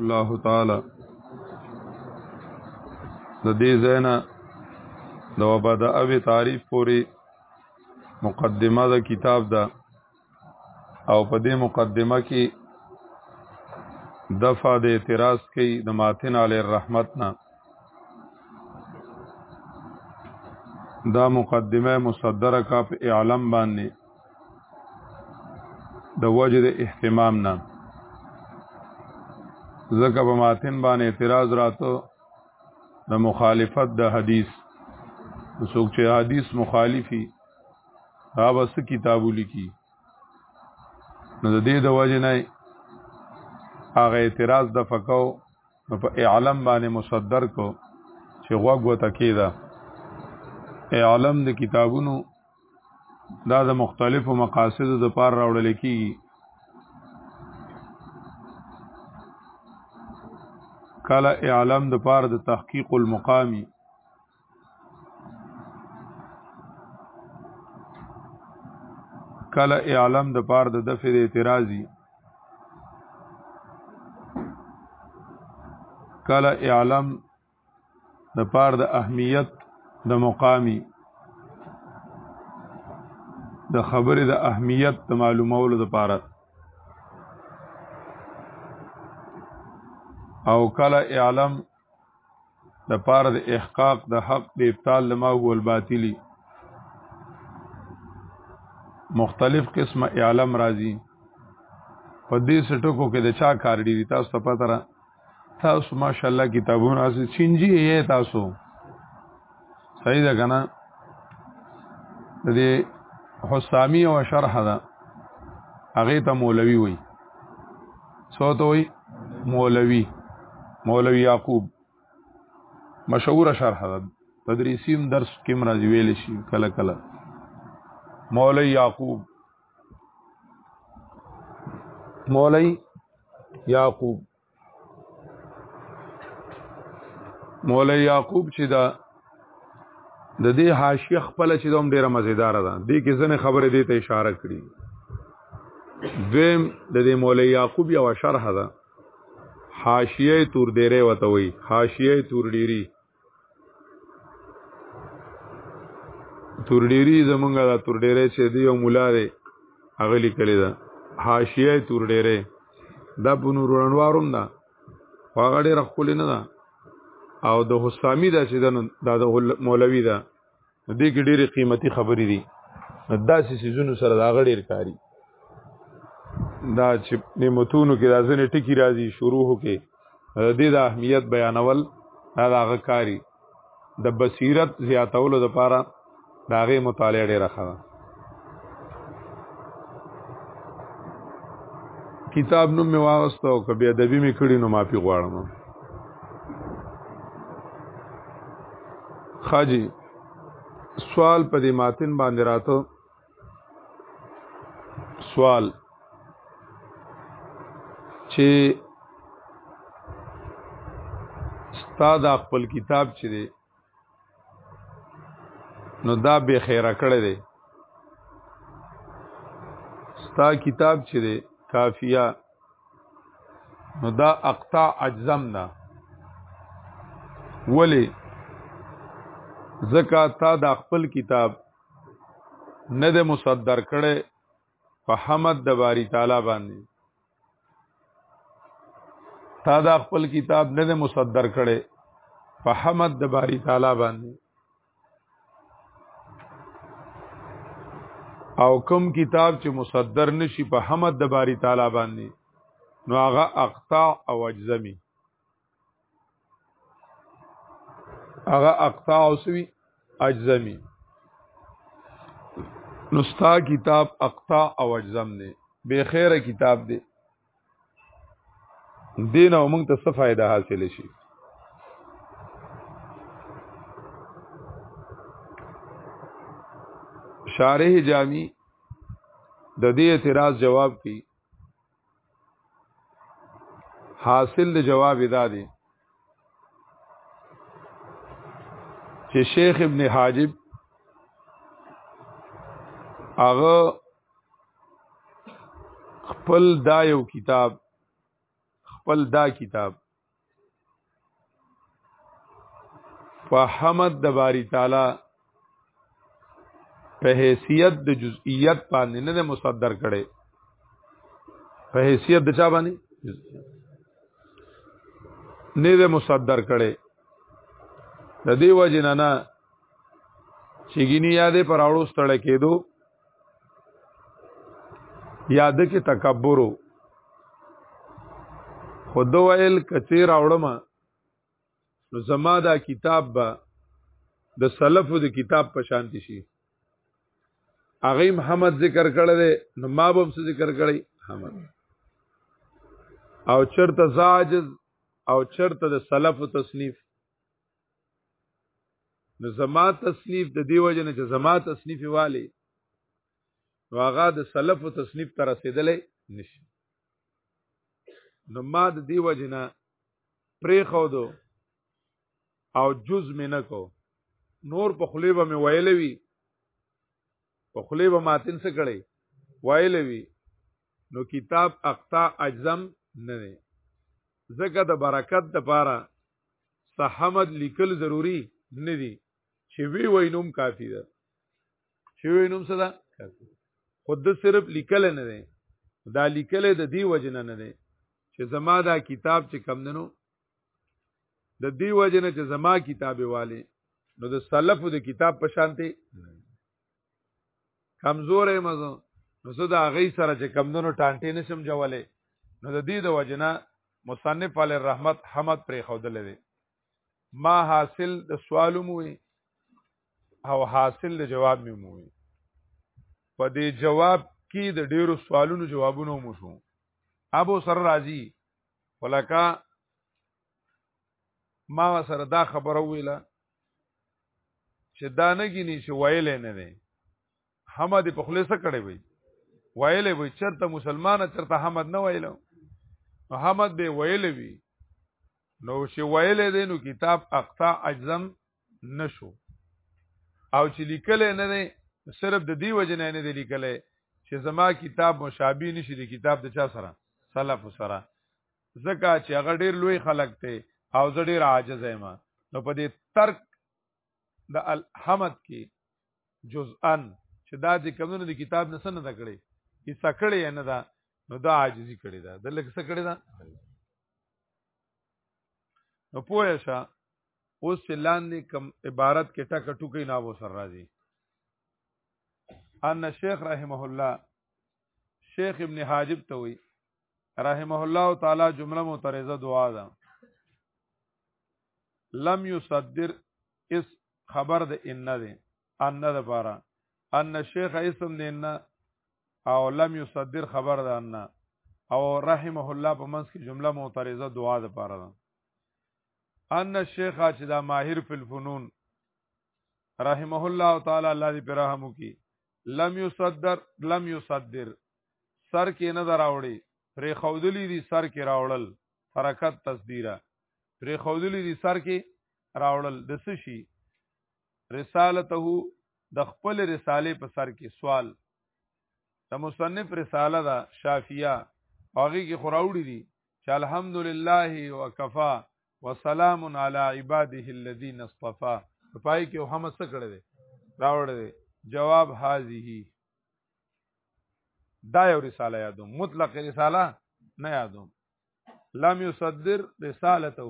الله تعالی د دې زینا د وبدا او تعریف پوری مقدمه د کتاب ده او په دې مقدمه کې دفع د اعتراض کوي د ماتن علی الرحمت نه دا مقدمه مصدره کا په اعلم باندې د وجه د اهتمام نه ځکه په ماتن باندې اعتراض راتو د مخالفت د حدیث څوک چې حدیث مخالفي دا بس کتابو لیکي نو د دې د وجه نه هغه اعتراض د فقو نو په اعلم باندې مصدر کو چې غوږ وته کیده اعلم د کتابونو دا د مختلفو مقاصدو د پار راوړل کیږي کله اعلام د پار د تحقیق المقامی کله اعلام د پار د دفع د اعتراضی کله اعلام د پار د اهمیت د مقامی د خبرې د اهمیت د معلومولو د پاره او کله اعلم د پاره د احقاق د حق د ابطال لما هو الباطلی مختلف قسمه اعلم راځي په دې سټکو کې د چا کار ډیری تاسو ته پته را تاسو ماشاءالله کتابونه اسې چینجی یې تاسو صحیح ده کنه د دې حسامی او شرح ده هغه ته مولوی وای صوت وای مولوی مولوی یعقوب مشهور شرح ده تدریسیم درس کې مرضی ویل شي کله کله مولوی یعقوب مولای یعقوب مولای یعقوب چې دا د دې حاشیه خپل چې دوم ډیره مزیدار ده دې کې ځنه خبره دې ته اشاره کړې دویم د دې مولای یعقوب یو شرح ده حاشیه تور ډیره وته وي حاشیه تور ډیری تور ډیری زمونږ دا تور ډیری چې دی یو مولا دی هغه لیکلی دا حاشیه تور ډیری دا په نور انواروم دا هغه ډیر خپل نه دا او د حسامی دا چې دا د مولوی دا نو دې کې ډېرې قیمتي خبرې دي نو داسې سیزونو سره دا غړیر کاری دا چې نعمتونو کې دا ځنې ټکی راځي شروع کې دې د اهمیت بیانول دا هغه کاری د بصیرت زیاتولو لپاره دا غي مطالعه ډېره ښه کتاب نوم می واغسته او کبه ادبی می کړی نو معافي غواړم خاجی سوال په دې ماتن باندې راته سوال چې استاد خپل کتاب چې نو دا به خیره کړی دی ستا کتاب چې دی کافیه نو دا اقطاع اجزم ده ولی زکا تا دا خپل کتاب نه د مصدر کړي په حمد د باری تعالی باندې تا دا خپل کتاب نه ده مصدر کړي په حمد د باری تعالی باندې او کم کتاب چې مصدر نشي په حمد د باری تعالی باندې نو هغه اقطاع او اجزمی هغه اقطاع او سوي اجزمي نو ستا کتاب اقطاع او اجزم دی به خیره کتاب دی دین او موږ ته څه فائدہ حاصل شي شارح جامی د دې اعتراض جواب کی حاصل د جواب ادا دی چې شیخ ابن حاجب هغه خپل دا یو کتاب خپل دا کتاب په حمد د باری تعالی په حیثیت د جزئیت باندې نه مصدر کړي په حیثیت د چا باندې نه ده مصدر کړي د دې وجه نه نه چې ګینی یادې پر اړو ستړې کېدو یاد کې تکبر خود ویل کچې راوړم نو زما دا کتاب به د سلفو د کتاب په شانتی شي هغه محمد ذکر کړی دی نو ما به هم ذکر کړی محمد او چرته زاجز او چرته د سلف تسنیف نو زما تصنیف د دی وجه نه چې زما تصنیف والی نو هغه د سلف او تصنیف تر رسیدلې نشي نو ما د دی وجه نه پرې خو دو او جز مې نه کو نور په خلی به مې ویلې وی په خلی به ماتن څه کړي ویلې وی نو کتاب اقطاع اجزم نه نه زګه د برکت د پاره صحمد لیکل ضروری نه دي چې وی وینوم کافی ده چې وینوم څه ده کافی خود صرف لیکل نه ده دا لیکل د دی وجنه نه ده چې زما دا کتاب چې کم دنو د دی وجنه چې زما کتابه والے نو د سلف د کتاب په شانته کمزورې مزه نو زه دا غي سره چې کمندونو ټانټې نشم جوړلې نو د دې د وجنه مصنف علی رحمت حمد پرې خودلې دي ما حاصل د سوالو مو او حاصل د جواب مې مو په دې جواب کې د ډیرو سوالونو جوابونه مو شو ابو سر راضی ولکه ما سره دا خبره ویله چې دا نه ګینی چې وایل نه دی حمد په خلیص کړي وي وایل وي چرته مسلمان چرته حمد نه وایل نو حمد به وایل وي نو چې وایل دی نو کتاب اقطاع اجزم نشو او چې لیکل نه دی صرف د دی وجه نه نه دی لیکل چې زما کتاب مشابه نشي د کتاب د چا سره سلف سره ځکه چې هغه ډیر لوی خلق دی او زه ډیر عاجز یم نو په دې ترک د الحمد کې جزءا چې دا چې کمونه د کتاب نه سن نه کړي چې سکړې نه دا نو دا عاجزي کړي دا د لږ سکړې دا نو پوهه شه اوس چې لاندې کم عبارت کې ټکه ټوکی نه وو سر راځي ان شیخ رحمه الله شیخ ابن حاجب ته وی رحمه الله تعالی جمله معترضه دعا ده لم يصدر اس خبر د ان ده ان ده پاره ان شیخ اسم د ان او لم يصدر خبر د ان او رحمه الله په منځ کې جمله معترضه دعا ده پاره ده ان شیخ چې دا ماهر فی الفنون رحمه الله تعالی الله دې پر رحم وکي لم یصدر لم یصدر سر کې نه دراوړي پرې خودلی دي سر کې راوړل حرکت تصدیره پرې خودلی دي سر کې راوړل د څه شي رسالته د خپل رساله په سر کې سوال د مصنف رساله دا شافیه هغه کې خراوړي دي چې الحمدلله وکفا وسلام علی عباده الذین اصطفى پای کې هم څه کړی دی راوړ دی جواب هذه دا یو رساله یادو مطلق رساله نه یادو لم یصدر رسالته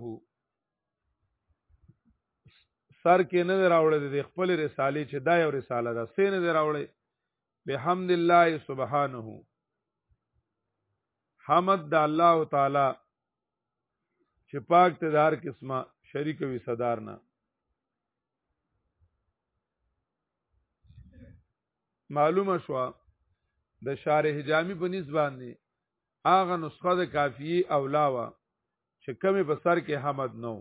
سر کې نه راوړی دی خپل رساله چې دا یو رساله ده سینې نه راوړی بحمد الله سبحانه حمد د الله تعالی چې پاک ته د هر قسمه شریک وي صدار نه معلومه شو د شارح جامی په نسبت باندې هغه نسخه د کافیه اولا وا چې کمی په سر کې حمد نو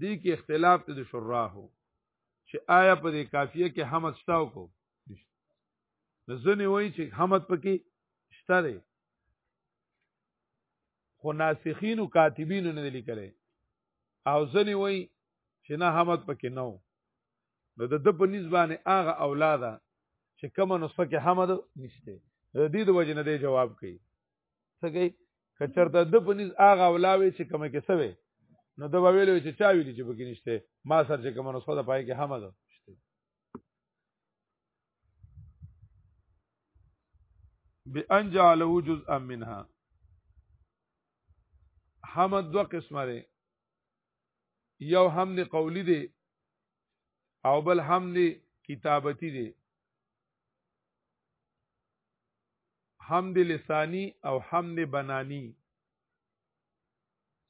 دی کې اختلاف ته د شراحو چې آیا په دې کافیه کې حمد شتاو کو ځنې وایي چې حمد پکې شته دی خو ناسخین او کاتبین نه لیکل او ځنی وای چې نه حمد پکې نو نو د د په نسبانه هغه اولاده چې کوم نسخه کې حمد نشته د دې د وجه نه دی جواب کوي څه کوي کچرته د په نس هغه اولاوي چې کوم کې سوي نو د ویلو چې چا ویلي چې پکې نشته ما سر چې کوم نسخه د پای کې حمد بأن جعله جزءا منها حمد دو قسمه دی یو حمد قولی دی او بل حمد کتابتی دی حمد لسانی او حمد بنانی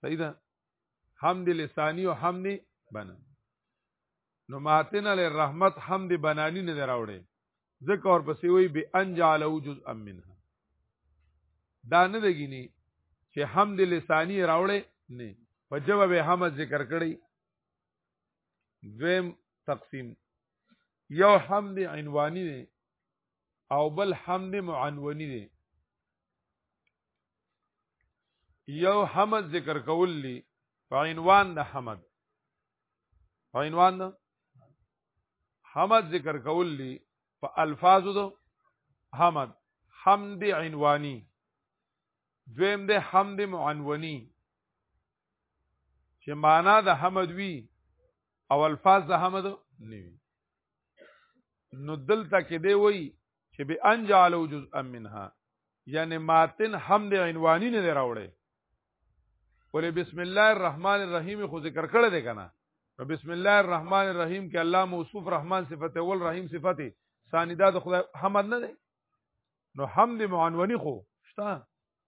صحیح ده حمد لسانی او حمد بنا نو ماتنا للرحمت حمد بنانی نه دراوړي ځکه اور پسې وی به انجال وجز امنها دا نه دګینی چې حمد لسانی راوړي نه په جواب حمد ذکر کړی دویم تقسیم یو حمد عنوانی دی او بل حمد معنونی دی یو حمد ذکر کول لی په عنوان د حمد په عنوان د حمد ذکر کول لی په الفاظو د حمد حمد عنوانی دویم د حمد معنونی چې معنا د حمد وی او الفاظ د حمد نه وی نو دلته کې دی وای چې به انجالو جزءا منها یعنی ماتن حمد عنوانی نه راوړي ولې بسم الله الرحمن الرحیم خو ذکر کړل دی کنه نو بسم الله الرحمن الرحیم کې الله موصوف رحمان صفت اول رحیم صفت ثانی دا د خدای حمد نه دی نو حمد معنونی خو شته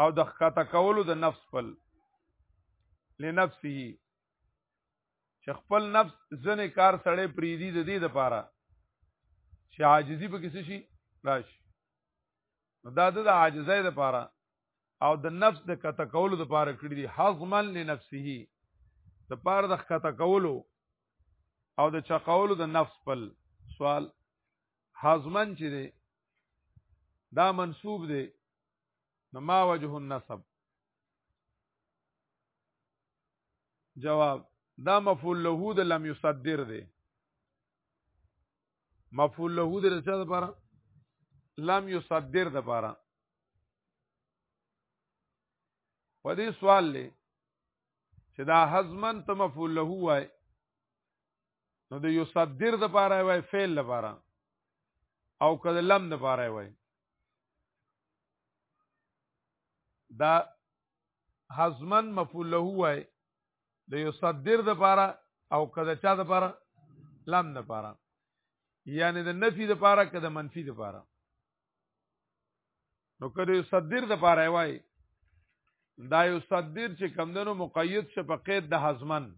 او د خطا کولو د نفس پل لنفسه چې خپل نفس ځنې کار سړی پریدي د دې لپاره چې عاجزي په کیسه شي راشي دا د عاجزۍ لپاره او د نفس د کته کولو لپاره کړی دي حزما لنفسه د پاره د کته کولو او د چقولو د نفس پل سوال حزمن چې دی دا منسوب دی نو ما وجه النصب جواب دا مفعول له د لم يصدر دی مفعول له د رچا د پاره لم يصدر د پاره په دې سوال لې چې دا حزمن ته مفعول له وای نو د يصدر د پاره وای فعل لپاره او کله لم د پاره وای دا حزمن مفعول له وای د یصدر د پاره او کده چا د پاره لام د پاره یعنی د نفی د پاره کده منفی د پاره نو کده یصدر د پاره وای دا یصدر چې کمندونو مقید شه په قید د حزمن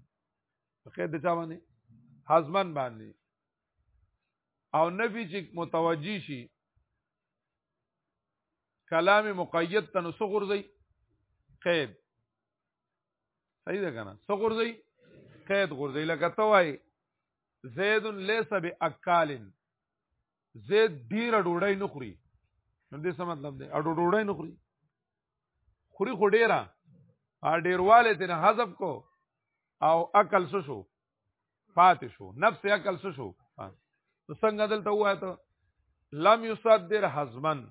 په قید د چا باندې حزمن باندې او نفي چې متوجي شي کلام مقید ته نو سغورځي قید صحیح ده کنه سغورځي قید غورځي لکه ته وای زید ليس باکال زید ډیر ډوډۍ نه خوري نو دې څه مطلب دی اډو ډوډۍ نه خوري خوري خو ډیره ا ډیرواله تن حذف کو او عقل سو شو پاتې شو نفس عقل څه شو نو څنګه دلته وای ته لم یصدر حزمن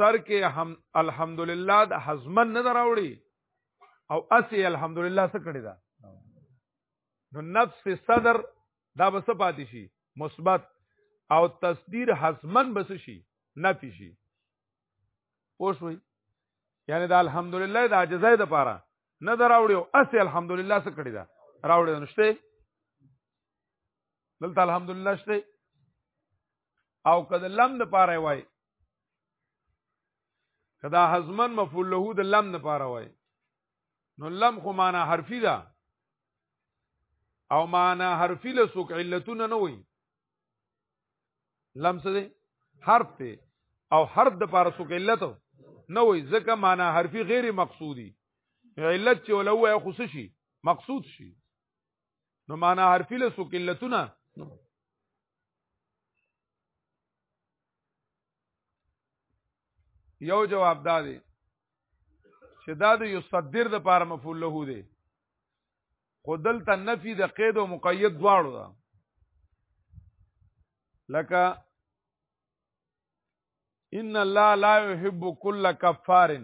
سر کې هم الحمدلله د حزمن نه دراوړي او اسی الحمدلله څه کړی دا نو نفس صدر دا بس پاتې شي مثبت او تصدیر حزمن بس شي نفي شي پوه شوي یعنی دا الحمدلله د عاجزۍ د پاره نه دراوړیو اسی الحمدلله څه کړی دا راوړی نشته دلته الحمدلله شته او کده لم د پاره وای کدا حزمن مفعول له د لم د پاره وای نو لم خو معنا حرفی ده او معنا حرفی له سوق علتونه نه وای لم څه دی حرف دی او حرف د پاره سو علت نه وای ځکه معنا حرفي غیر مقصودی علت چې ولوه خو شي مقصود شي نو معنا حرفي له سو علتونه یو جواب دا دی چې دا د یصدر د پاره مفعول له دی خو دلته نفي د قید او مقید دواړو ده لکه ان الله لا يحب كل كفار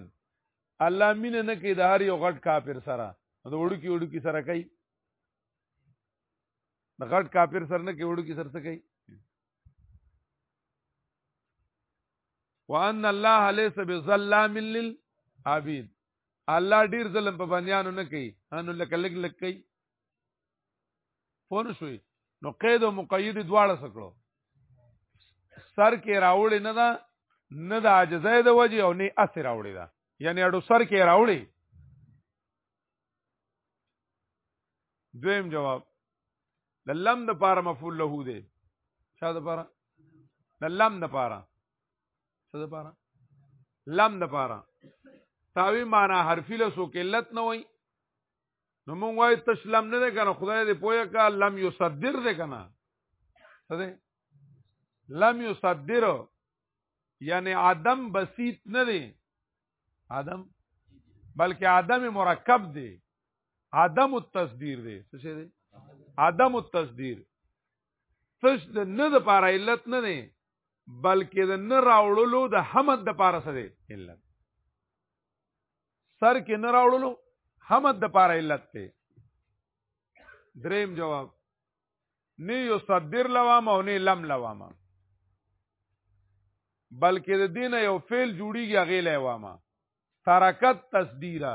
الله مين نه کوي د هر یو غټ کافر سره د وړوکی وړوکی سره کوي د غټ کافر سره نه کوي وړوکی سره کوي وان الله ليس بظلام للعبيد الله ډیر ظلم په بندیانو نه کوي انو لکه لګ لګ کوي فون شوي نو قید او مقید دواړه سکړو سر کې راوړې نه ده نه د عاجزه د وجه او نه اثر راوړې ده یعنی اډو سر کې راوړې دویم جواب لم د پاره مفعول له دی چا د پاره لم د پاره څه د پاره لم د پاره تاوی معنا حرفی له سو قلت نه وای نو مونږ وای تسلم نه کنه خدای دې پوهه کا لم یصدر دې کنه څه دې لم یصدر یعنی عدم بسیط نه دی عدم بلکې عدم مرکب دی عدم التصدیر دی څه دی عدم التصدیر تش د نه د پاره علت نه نه بلکې د نه راوړلو د حمد د پاره سره علت سر کې نه راوړلو حمد د پاره علت ته دریم جواب نه یو صدر لوام او نه لم لوام بلکې د دین یو فعل جوړیږي غیله وامه ترکت تصدیره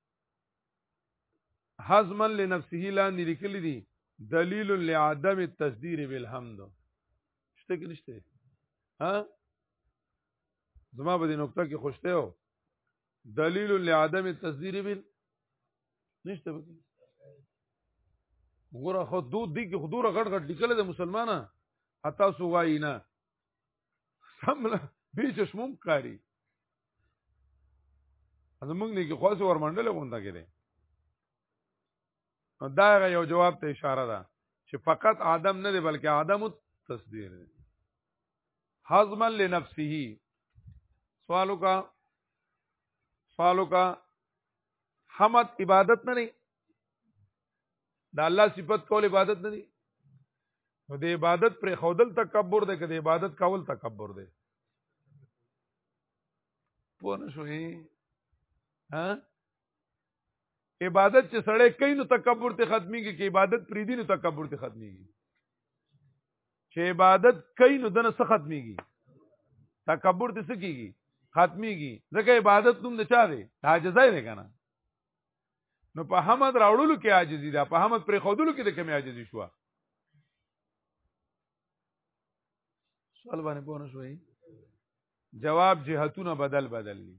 حزما لنفسه لاندې لیکل دي دلیل لعدم التصدیر بالحمد شته کې نشته ها زما به دې نقطه کې خوشته یو دلیل لعدم التصدیر بال نشته به وګوره خو دو دې کې خدوره غټ غټ لیکل د مسلمانانه حتا سو وایي نه سمله به چشموم کاری زمونږ نه کې خاص ورمنډل غونډه کړي دا یو جواب ته اشاره ده چې فقط آدم نه دی بلکې آدم تصدیر دی حزما لنفسه سوالو کا سوالو کا حمد عبادت نه نه دا الله صفت کول عبادت نه دی نو د عبادت پر خودل تکبر دی که د عبادت کول تکبر دی پوه نه شوې ها عبادت چې سړی کوي نو تکبر ته ختميږي کې عبادت پری دي نو تکبر ته ختميږي چې عبادت کوي نو دنه څه ختميږي تکبر ته څه کیږي ختميږي ځکه عبادت نوم د چا دی حاجزای دی کنه نو په حمد راوړلو کې عاجزي ده په حمد پر خودلو کې د کمی عاجزي شو سوال باندې پوه شوي جواب جهتونه بدل بدل دي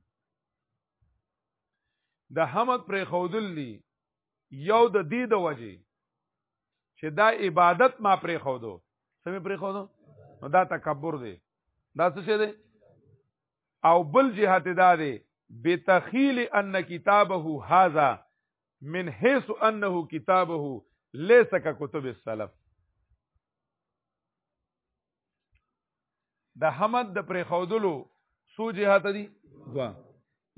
د حمد پر خودل دي یو د دې د وجه چې دا عبادت ما پر خودو سمې پر خودو نو دا تکبر دی دا څه شه دی او بل جهت دا دی بتخیل ان کتابه هاذا من حيث انه کتابه ليس ككتب السلف د حمد د پرې خودلو سو جهات دي وا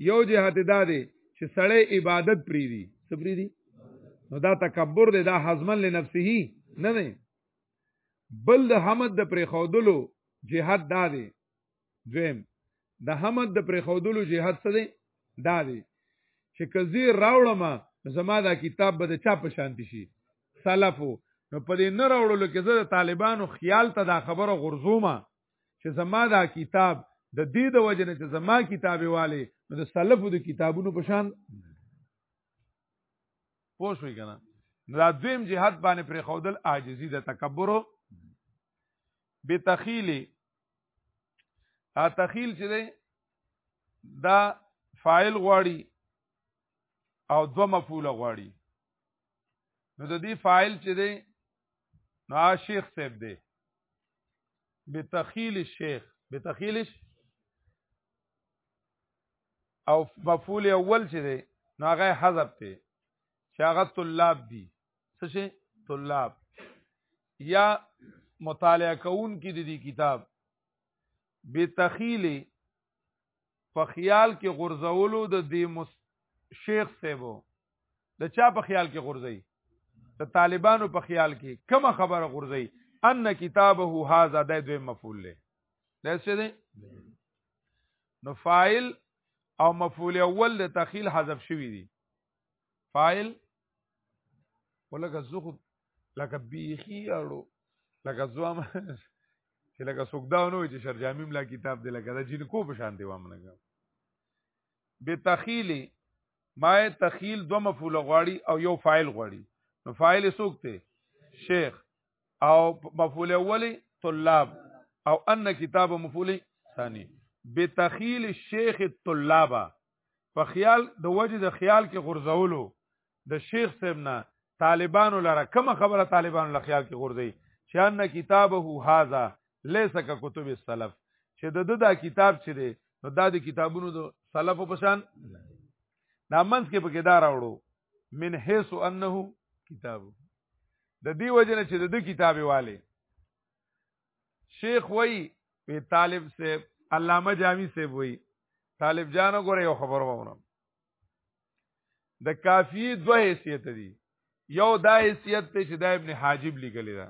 یو جهات دا دی چې سړی عبادت پری دي سپری دي نو دا تکبر دی دا حزمن لنفسه نه نه بل د حمد د پرې خودلو جهاد دا دی دویم د حمد د پرخودلو جهاد څه دی دا دی چې کزي راوړم زما دا کتاب به د چا په شانتی شي سلفو نو په دې نه راوړلو کې زه د طالبانو خیال ته دا خبره غرزومه چې زما دا کتاب د دې د وجه نه چې زما کتابي والي نو د سلفو د کتابونو په شان پوه شوي که نه دا دویم جهاد باندې پرې خودل عاجزي د تکبرو بتخیلی دا تخیل چې دی دا فاعل غواړي او دو مفعول غواړي نو د دې فاعل چې دی نو شیخ صاحب دی بتخیل الشیخ بتخیل او مفعول اول چې دی نو هغه حذف دی چې هغه طلاب دي څه شي طلاب یا مطالعه کون کې د دې کتاب به تخیل په خیال کې غرزولو د دې مس... شیخ سیبو د چا په خیال کې غرزي د طالبانو په خیال کې کومه خبره غرزي ان کتابه هاذا د دوی مفعول له دا څه دی نو فاعل او مفعول اول د تخیل حذف شوی دی فاعل ولکه زخو لکه بیخی اړو لکه زوام چې لکه سوګداونو چې شرجامیم لا کتاب دی لکه دا جن کو په شان دی وامنه به تخیل ما تخیل دو مفعول غواړي او یو فاعل غواړي نو فاعل سوک ته شیخ او مفعول اولی طلاب او ان کتاب مفعول ثانی بتخیل الشیخ الطلابه په خیال د وجه د خیال کې غرزولو د شیخ صاحب نه طالبانو لره کوم خبره طالبانو لره خیال کې غرزي چې ان کتابه هاذا ليس کتب السلف چې د دا کتاب چې دی نو دا د کتابونو د سلف په شان دا منځ کې پکې دا راوړو من حيث انه کتاب د دې وجنه چې د دې کتابي والے شیخ وای وی طالب سے علامه جامی سے وای طالب جانو ګوره یو خبر وونه د کافی دوه حیثیت دي یو دا حیثیت ته چې دا ابن حاجب لیکلی دا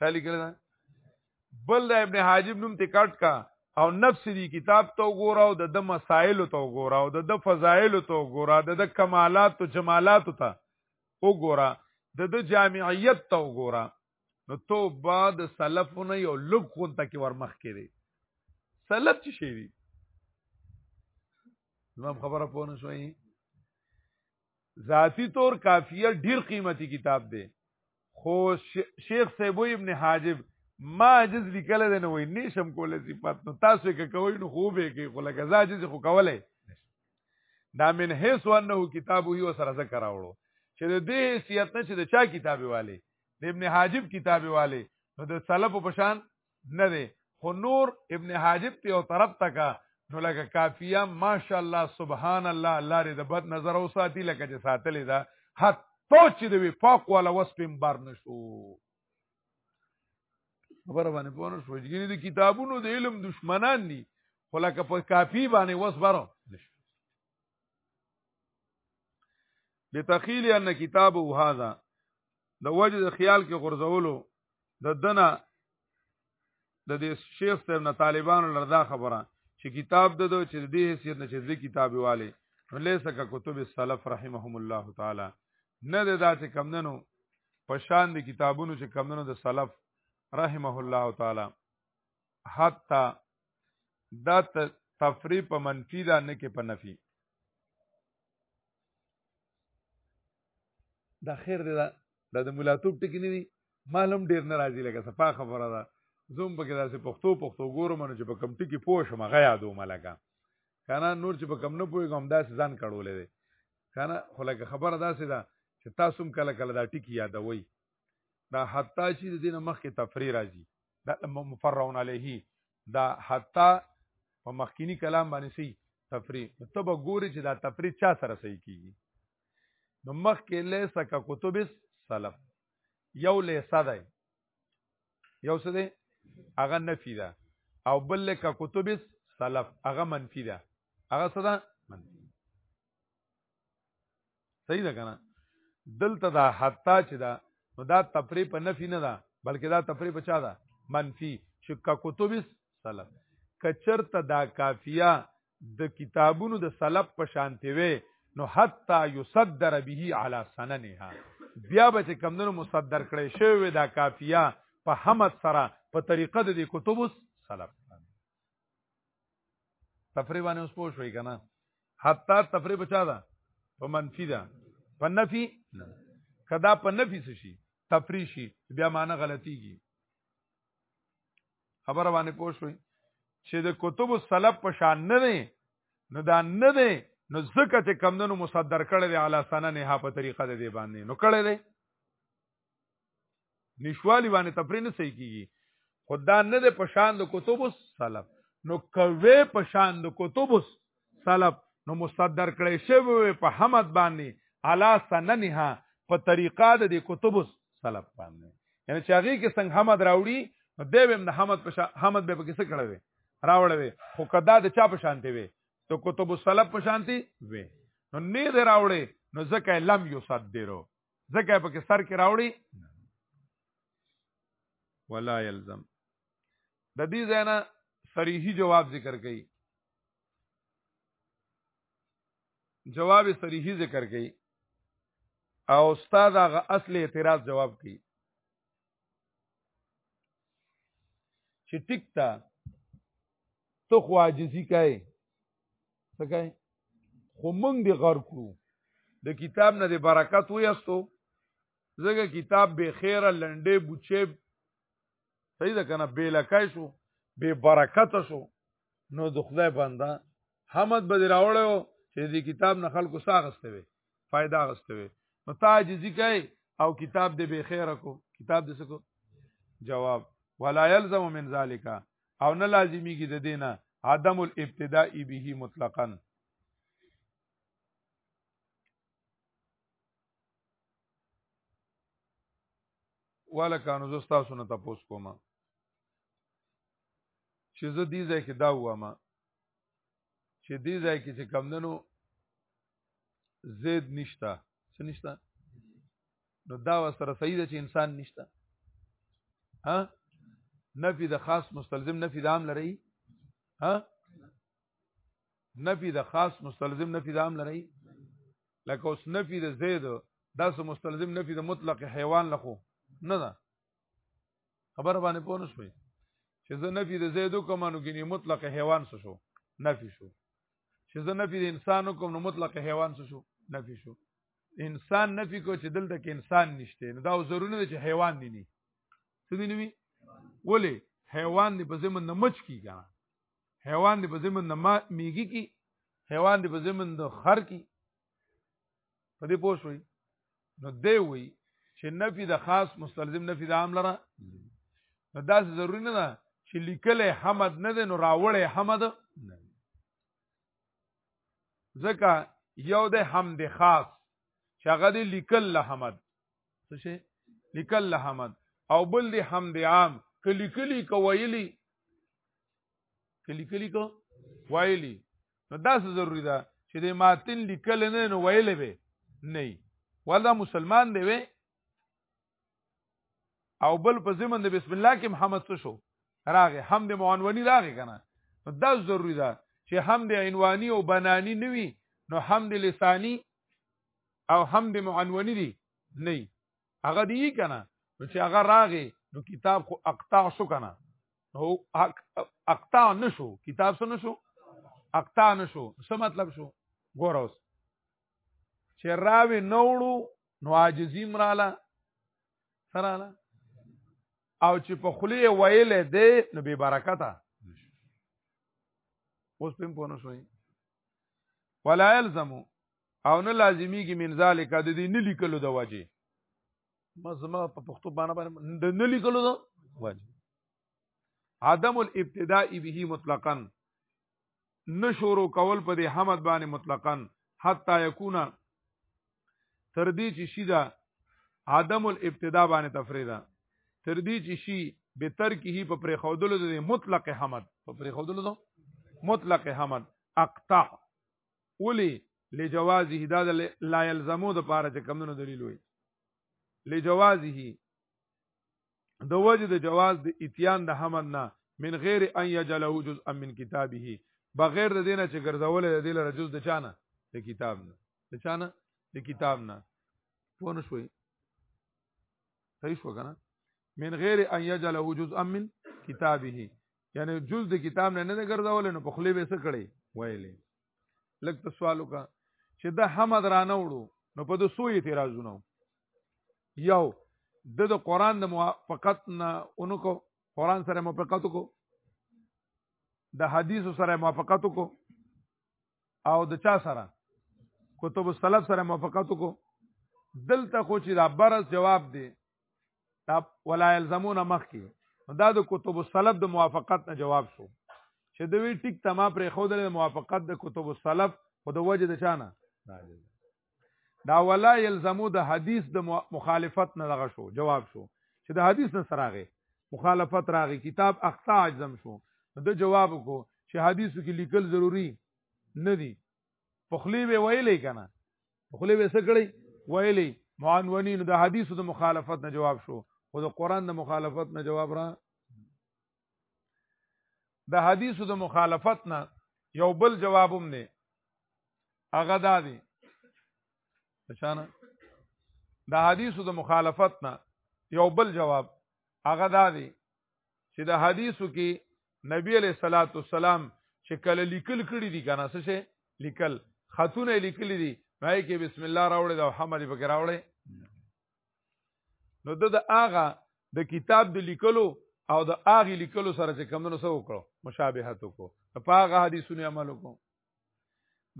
چا لیکلی دا بل دا ابن حاجب نوم ته کټ کا او نفس دی کتاب ته وګوره او د د مسائل ته وګوره او د د فضایل ته وګوره د د کمالات او جمالات ته وګوره د د جامعیت ته وګوره نو توبه د سلفونه یو لږ خون ته کې ورمخ کړي سلف چې شي دي زمام خبره پوه نه شوي ذاتی طور کافیه ډیر قیمتي کتاب دی خو شیخ سیبو ابن حاجب ما عجز لیکل دی نه وای نشم کولای صفات نو تاسو یې کوي نو خو به کې خو لکه زه عجز خو کولای دا من هیڅ ونه کتاب یو سره ذکر راوړو چې د دې حیثیت نه چې د چا کتاب والے د ابن حاجب کتاب والے نو د سلف په شان نه دی خو نور ابن حاجب ته او طرف تکا نو لکه کافیه ماشاءالله سبحان الله الله دې د بد نظر او ساتي لکه چې ساتلې ده حتی چې د وفاق والا وسپم بار نشو خبره باندې پونه شو چې د کتابونو د علم دشمنان دي خو لکه په کافی باندې وسبره نشو بتخیل ان کتابه هذا د وجه د خیال کې غرزولو د دنه د دې شیخ صاحب نه طالبانو لردا خبره چې کتاب د دو چې د دې حیثیت نه چې د کتاب والے لیسه کا کتب السلف رحمهم الله تعالی نه د داسې کمندنو په شان د کتابونو چې کمندنو د سلف رحمه الله تعالی حتی دا تفری په منفی دا نه کې په نفی دا خیر دی دا د مولاتوب ټکی نه دی معلوم ډیر ناراضی لګه صفه خبره ده زوم په کې داسې پښتو پښتو ګورم نو چې په کم ټکی پوه شم غیا دو ملګه کنه نور چې په کم نه پوهېږم داسې ځان کړولې دی کنه خو لکه خبره داسې ده چې تاسو هم کله کله دا ټکی یادوئ دا حتی چې د دې نه مخکې تفریح راځي دا مفرعون علیه دا حتا په مخکینی کلام باندې سي تفریح نو ته به ګوري چې دا تفریح چا سره صحیح کیږي نو مخکې لیسه کا کتب سلف یو لیسه دی یو څه دی هغه نفی ده او بل کا کتب سلف هغه منفی ده هغه څه ده منفی صحیح ده کنه دلته دا حتا چې دا نو دا تفری په نفی نه ده بلکې دا تفری په چا ده منفی شکا کتب سلف کچرته دا کافیه د کتابونو د سلف په شانتی وي نو حتا یصدر به علی سننها بیا به چې کمندونو مصدر کړي شوی دا کافیه په حمد سره په طریقه د کتب سلف تفریح باندې اوس پوه شوي کنه حتی تفریح بچا ده په منفي ده په نفي کدا په نفي څه شي تفریح شي بیا معنی غلطيږي خبره باندې پوه شوي چې د کتب السلف په شان نه دی نو دا نه دی نو ځکه چې کمندونو مصدر کړی دی اعلی سنه نه په طریقه دی باندې نو کړی دی نشوالی باندې تفری نه صحیح کیږي خدا نه د پشان د کتب سلف نو کوي پشان د کتب سلف نو مصدر کړي شوی په حمد باندې علا سننها په طریقه د کتب سلف باندې یعنی چې هغه کې څنګه حمد راوړي نو دی هم د حمد په حمد به پکې څه کړی وي راوړی وي خو کدا د چا په شانتي وي ته کتب سلف په شانتي وي نو نه دی راوړي نو ځکه لم یصدرو ځکه په کې سر کې راوړي ولا يلزم د دې زنه صریحي جواب ذکر کړي جواب صریحي ذکر کړي او استاد هغه اصل اعتراض جواب کړي چې ټیک تا ته خو عاجزي کوي څه کوي خو مونږ دی غر کړو د کتاب نه د برکت ویستو زګه کتاب به خیره لنډې بوچې صحیح ده کنه بے لکای شو بے برکت شو نو د خدای بنده حمد به راوړو چې دې کتاب نه خلکو ساغسته وي فائدہ غسته وي نو تا عاجزي کوي او کتاب دې به خیر کو کتاب دې سکو جواب ولا يلزم من ذلك او نه لازمی کی د دینه عدم الابتداء به مطلقاً والکانو زه تاسو نه تاسو کوم چې زه دې ځای کې دا وامه چې دې ځای کې چې کمندنو زید نشتا څه نشتا نو دا وسره صحیح ده چې انسان نشتا ها نفي د خاص مستلزم نفي د عام لري ها نفي د خاص مستلزم نفي د عام لري لکه اوس نفي د زید دا سو مستلزم نفي د مطلق حیوان لخو نه ده خبر باندې پوه نه شوي چې زه نفي د زیدو کوم نو ګنې مطلق حیوان څه شو نفي شو چې زه نفي د انسانو کوم نو مطلق حیوان څه شو نفي شو انسان نفي کو چې دلته کې انسان نشته نو دا ضروري نه چې حیوان دی نه څه دی نوي ولې حیوان دی په زمن نه مچ کی کنه حیوان دی په زمن نه میږي کی حیوان دی په زمن د خر کی په دې پوه شوي نو دی وی چې نفي د خاص مستلزم نفي د عام لره نو دا ضروري نه ده چې لیکل حمد نه ده نو راوړې حمد ځکه یو د حمد خاص چې هغه دی لیکل له حمد څه شي لیکل له حمد او بل دی حمد عام کلی کلی کویلی کلی کلی کو وایلی نو دا څه ضروری ده چې د ماتن لیکل نه نو ویلې به نه ولا مسلمان دی وی او بل په زمند بسم الله کې محمد څه شو راغه هم د معنونی راغه کنه نو دا ضروری ده چې هم د عنوانی او بنانی نوي نو هم د لسانی او هم د معنونی دی نه هغه دی کنه نو چې هغه راغی نو کتاب خو اقطاع شو کنه نو اقطاع نشو کتاب څه نشو اقطاع نشو څه مطلب شو ګور اوس چې راوی نوړو نو عاجزی مراله سراله او چې په خلی ویل دی نو به برکته اوس پم پونه شوی ولا يلزم او نه لازمیږي من ذالک د دې نه لیکلو د وجه ما زما په پښتو باندې باندې د نه لیکلو د وجه عدم الابتداء به مطلقا نشورو کول په دې حمد باندې مطلقا حتا یکونا تر دې چې شي دا عدم الابتداء باندې تفریدا تر دې چې شي به تر کې هی په پرې خودلو د مطلق حمد په پرې خودلو مطلق حمد اقطع ولی لجوازه دا لا يلزمو د پاره چې کمونو دلیل وي لجوازه د وجه د جواز د اتیان د حمل نه من غیر ان یجله جزءا من کتابه بغیر د دینه چې ګرځول د دې لره جز د چانه د کتاب نه د چانه د کتاب نه پوه نه شوي صحیح شو کنه من غیر ان یجله جزءا من کتابه یعنی جز د کتاب نه نه ګرځول نو په خلی به څه کړي ویلې لکه ته سوال وکړه چې د حمد رانه وړو نو په د سو اعتراضونه یو د د قران د موافقت نه اونکو قران سره موافقت کو د حدیث سره موافقت کو او د چا سره کتب السلف سره موافقت کو دلته خو چې دا برز جواب دی دا ولا يلزمون مخ کې دا د کتب السلف د موافقت نه جواب شو چې دوی ټیک تما پر خو د موافقت د کتب السلف خو د وجه د چانه دا ولا یلزمو د حدیث د مخالفت نه دغه شو جواب شو چې د حدیث نه سراغه مخالفت راغی کتاب اخطا اجزم شو د جواب کو چې حدیثو کې لیکل ضروری نه دي پخلی به ویلې کنه پخلی به څه کړی ویلې معنونی نو د حدیثو د مخالفت نه جواب شو خو د قران د مخالفت نه جواب را د حدیثو د مخالفت نه یو بل جواب هم دی هغه دا دی پښانه د حدیثو د مخالفت نه یو بل جواب هغه دا دی چې د حدیثو کې نبی علیہ الصلوۃ والسلام چې کله لیکل کړي دي کنه څه شي لیکل خاتون لیکل دي پای کې بسم الله راوړې او حمد پکې راوړې نو د هغه د کتاب د لیکلو او د هغه لیکلو سره چې کمونو سره وکړو مشابهت وکړو په هغه حدیثونو عمل وکړو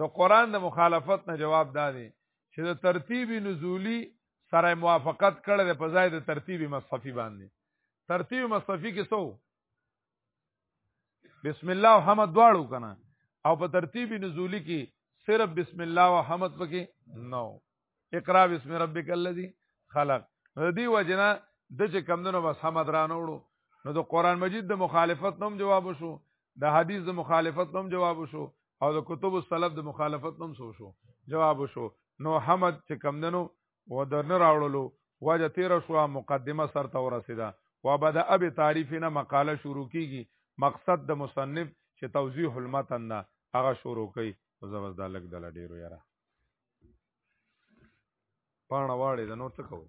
د قران د مخالفت نه جواب دادی چې د ترتیب نزولی سره موافقت کړل په ځای د ترتیب مصفی باندې ترتیب مصفی کې سو بسم الله او حمد دواړو کنه او په ترتیب نزولی کې صرف بسم الله او حمد پکې نو اقرا بسم ربک الذی خلق دی وجنا د چې کمندونو بس حمد رانه وړو نو د قران مجید د مخالفت نوم جواب شو د حدیث د مخالفت نوم جواب شو او د کتب السلف د مخالفت نوم سو شو جواب شو نو حمد چې کمندونو و د نه راوړلو وجه تیر شو مقدمه سر ته ورسیده و بدا اب تعریف نه مقاله شروع کیږي مقصد د مصنف چې توضیح المتن نه هغه شروع کوي او زبس دا لګ دل ډیرو یاره پاڼه واړې د نور څه کوي